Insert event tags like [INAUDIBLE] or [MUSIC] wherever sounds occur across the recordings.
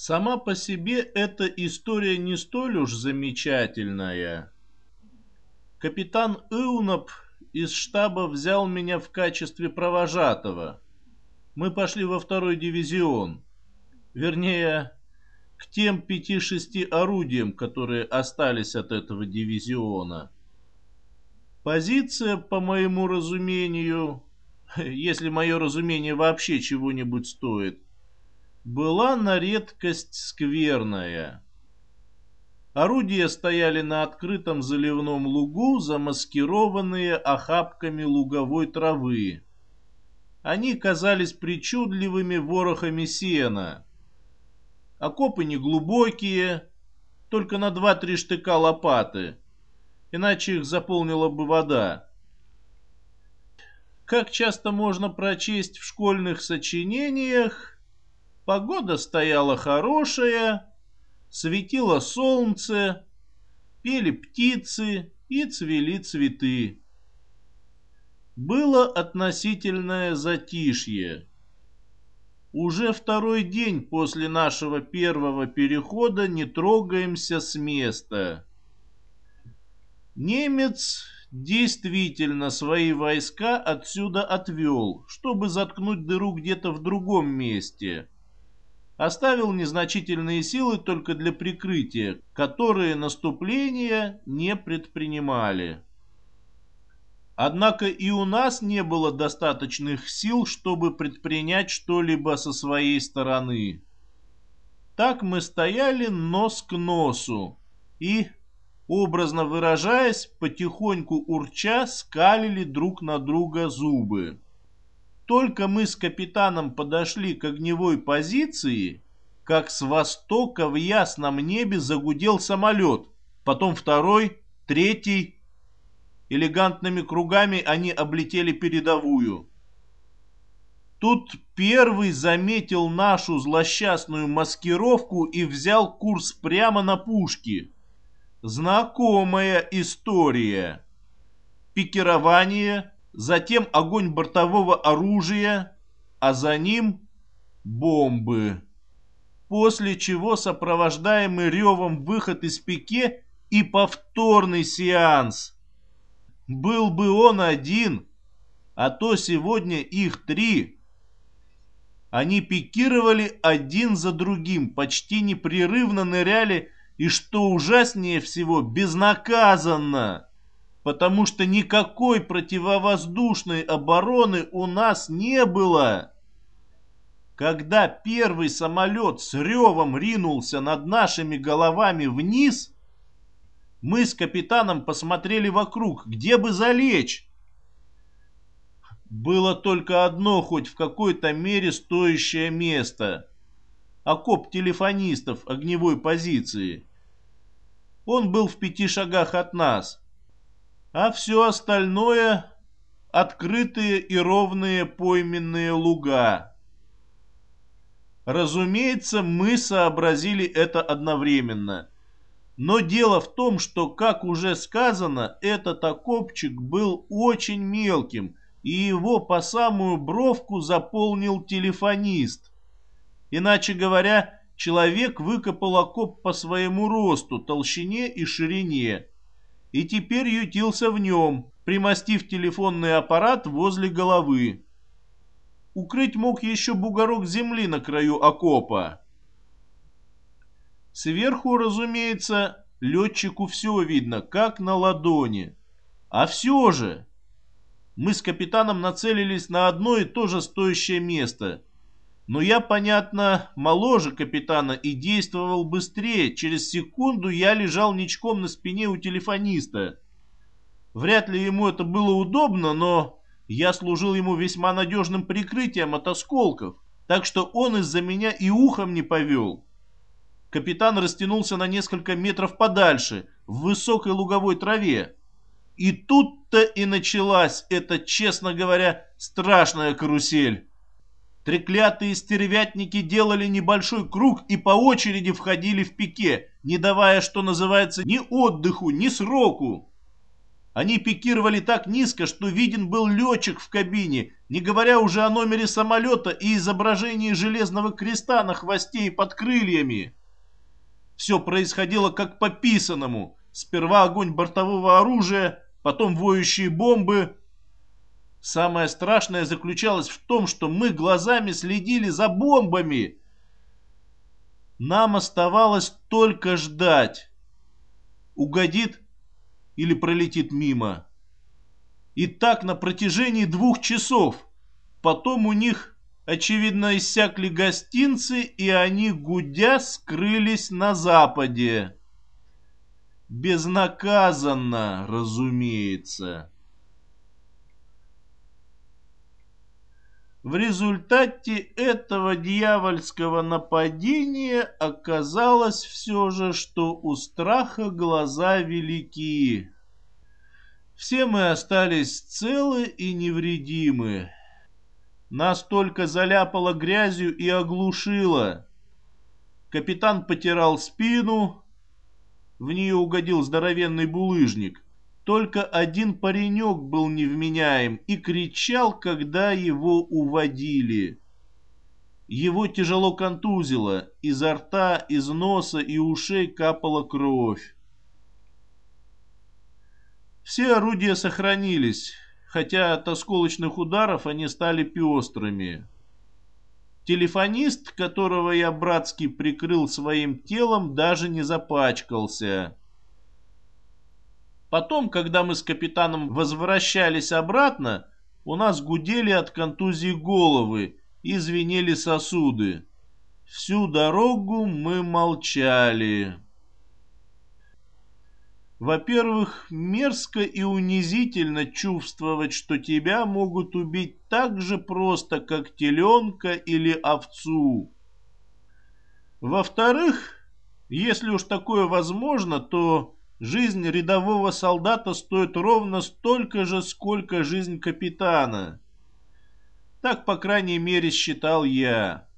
Сама по себе эта история не столь уж замечательная. Капитан Иунап из штаба взял меня в качестве провожатого. Мы пошли во второй дивизион. Вернее, к тем пяти-шести орудиям, которые остались от этого дивизиона. Позиция, по моему разумению, [LAUGHS] если мое разумение вообще чего-нибудь стоит, была на редкость скверная. Орудия стояли на открытом заливном лугу, замаскированные охапками луговой травы. Они казались причудливыми ворохами сена. Окопы неглубокие, только на два-три штыка лопаты, иначе их заполнила бы вода. Как часто можно прочесть в школьных сочинениях, Погода стояла хорошая, светило солнце, пели птицы и цвели цветы. Было относительное затишье. Уже второй день после нашего первого перехода не трогаемся с места. Немец действительно свои войска отсюда отвел, чтобы заткнуть дыру где-то в другом месте – оставил незначительные силы только для прикрытия, которые наступления не предпринимали. Однако и у нас не было достаточных сил, чтобы предпринять что-либо со своей стороны. Так мы стояли нос к носу и, образно выражаясь, потихоньку урча скалили друг на друга зубы. Только мы с капитаном подошли к огневой позиции, как с востока в ясном небе загудел самолет, потом второй, третий. Элегантными кругами они облетели передовую. Тут первый заметил нашу злосчастную маскировку и взял курс прямо на пушки. Знакомая история. Пикирование, затем огонь бортового оружия, а за ним бомбы. После чего сопровождаемый ревом выход из пике и повторный сеанс. Был бы он один, а то сегодня их три. Они пикировали один за другим, почти непрерывно ныряли и, что ужаснее всего, безнаказанно потому что никакой противовоздушной обороны у нас не было. Когда первый самолет с ревом ринулся над нашими головами вниз, мы с капитаном посмотрели вокруг, где бы залечь. Было только одно хоть в какой-то мере стоящее место. Окоп телефонистов огневой позиции. Он был в пяти шагах от нас а все остальное — открытые и ровные пойменные луга. Разумеется, мы сообразили это одновременно. Но дело в том, что, как уже сказано, этот окопчик был очень мелким, и его по самую бровку заполнил телефонист. Иначе говоря, человек выкопал окоп по своему росту, толщине и ширине и теперь ютился в нем, примостив телефонный аппарат возле головы. Укрыть мог еще бугорок земли на краю окопа. Сверху, разумеется, летчику все видно, как на ладони. А все же... Мы с капитаном нацелились на одно и то же стоящее место – но я, понятно, моложе капитана и действовал быстрее. Через секунду я лежал ничком на спине у телефониста. Вряд ли ему это было удобно, но я служил ему весьма надежным прикрытием от осколков, так что он из-за меня и ухом не повел. Капитан растянулся на несколько метров подальше, в высокой луговой траве. И тут-то и началась эта, честно говоря, страшная карусель. Треклятые стервятники делали небольшой круг и по очереди входили в пике, не давая, что называется, ни отдыху, ни сроку. Они пикировали так низко, что виден был летчик в кабине, не говоря уже о номере самолета и изображении железного креста на хвосте и под крыльями. Все происходило как по писанному. Сперва огонь бортового оружия, потом воющие бомбы. Самое страшное заключалось в том, что мы глазами следили за бомбами. Нам оставалось только ждать. Угодит или пролетит мимо. И так на протяжении двух часов. Потом у них, очевидно, иссякли гостинцы, и они, гудя, скрылись на западе. Безнаказанно, разумеется. В результате этого дьявольского нападения оказалось все же, что у страха глаза велики. Все мы остались целы и невредимы. Нас только заляпало грязью и оглушило. Капитан потирал спину, в нее угодил здоровенный булыжник. Только один паренек был невменяем и кричал, когда его уводили. Его тяжело контузило, изо рта, из носа и ушей капала кровь. Все орудия сохранились, хотя от осколочных ударов они стали пестрыми. Телефонист, которого я братски прикрыл своим телом, даже не запачкался. Потом, когда мы с капитаном возвращались обратно, у нас гудели от контузии головы и звенели сосуды. Всю дорогу мы молчали. Во-первых, мерзко и унизительно чувствовать, что тебя могут убить так же просто, как теленка или овцу. Во-вторых, если уж такое возможно, то Жизнь рядового солдата стоит ровно столько же, сколько жизнь капитана. Так, по крайней мере, считал я.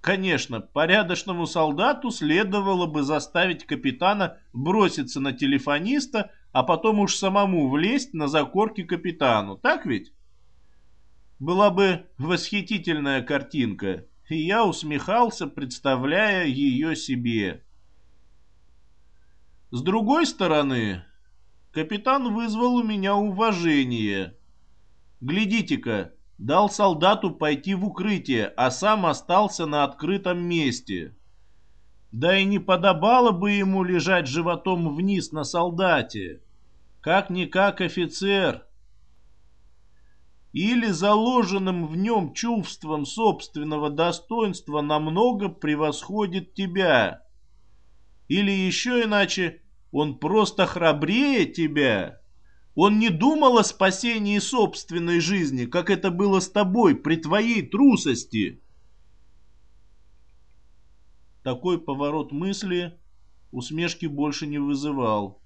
Конечно, порядочному солдату следовало бы заставить капитана броситься на телефониста, а потом уж самому влезть на закорки капитану. Так ведь? Была бы восхитительная картинка, и я усмехался, представляя ее себе. С другой стороны, капитан вызвал у меня уважение. Глядите-ка, дал солдату пойти в укрытие, а сам остался на открытом месте. Да и не подобало бы ему лежать животом вниз на солдате. Как-никак офицер. Или заложенным в нем чувством собственного достоинства намного превосходит тебя или еще иначе, он просто храбрее тебя. Он не думал о спасении собственной жизни, как это было с тобой при твоей трусости. Такой поворот мысли усмешки больше не вызывал.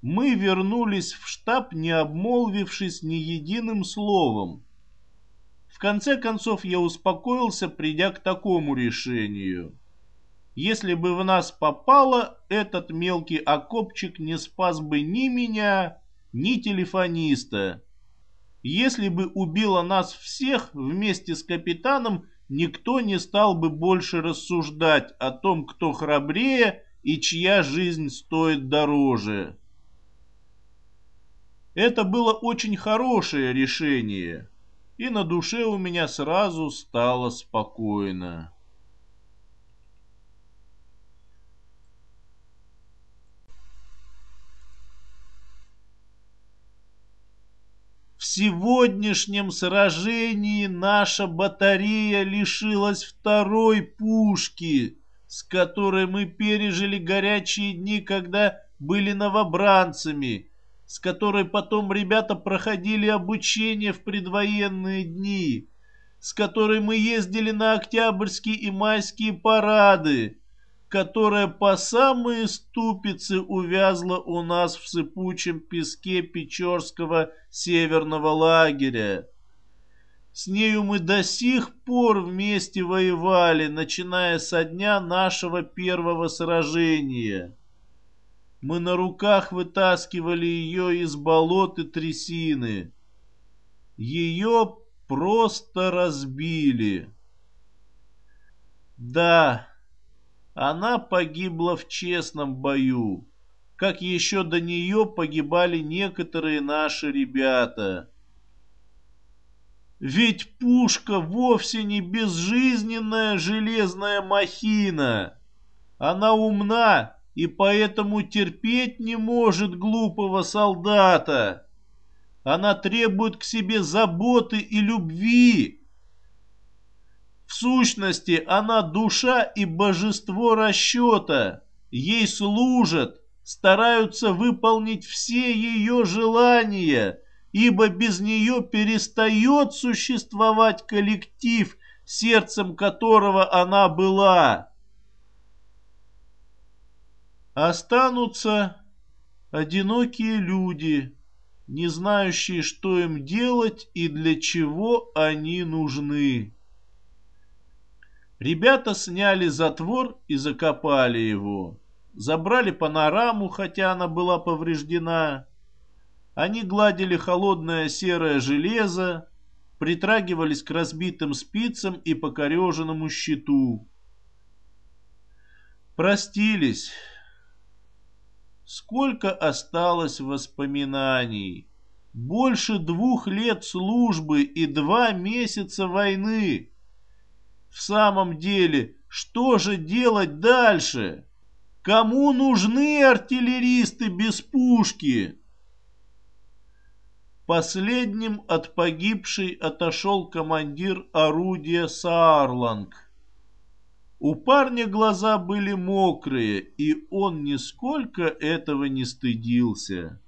Мы вернулись в штаб, не обмолвившись ни единым словом конце концов я успокоился, придя к такому решению. Если бы в нас попало, этот мелкий окопчик не спас бы ни меня, ни телефониста. Если бы убило нас всех вместе с капитаном, никто не стал бы больше рассуждать о том, кто храбрее и чья жизнь стоит дороже. Это было очень хорошее решение и на душе у меня сразу стало спокойно. В сегодняшнем сражении наша батарея лишилась второй пушки, с которой мы пережили горячие дни, когда были новобранцами с которой потом ребята проходили обучение в предвоенные дни, с которой мы ездили на октябрьские и майские парады, которая по самые ступицы увязла у нас в сыпучем песке Печорского северного лагеря. С нею мы до сих пор вместе воевали, начиная со дня нашего первого сражения. Мы на руках вытаскивали ее из болот и трясины. Ее просто разбили. Да, она погибла в честном бою, как еще до нее погибали некоторые наши ребята. Ведь пушка вовсе не безжизненная железная махина. Она умна и поэтому терпеть не может глупого солдата. Она требует к себе заботы и любви. В сущности, она душа и божество расчета. Ей служат, стараются выполнить все ее желания, ибо без нее перестает существовать коллектив, сердцем которого она была. Останутся одинокие люди, не знающие, что им делать и для чего они нужны. Ребята сняли затвор и закопали его. Забрали панораму, хотя она была повреждена. Они гладили холодное серое железо, притрагивались к разбитым спицам и покореженному щиту. Простились. Сколько осталось воспоминаний? Больше двух лет службы и два месяца войны. В самом деле, что же делать дальше? Кому нужны артиллеристы без пушки? Последним от погибшей отошел командир орудия Саарланг. У парня глаза были мокрые, и он нисколько этого не стыдился.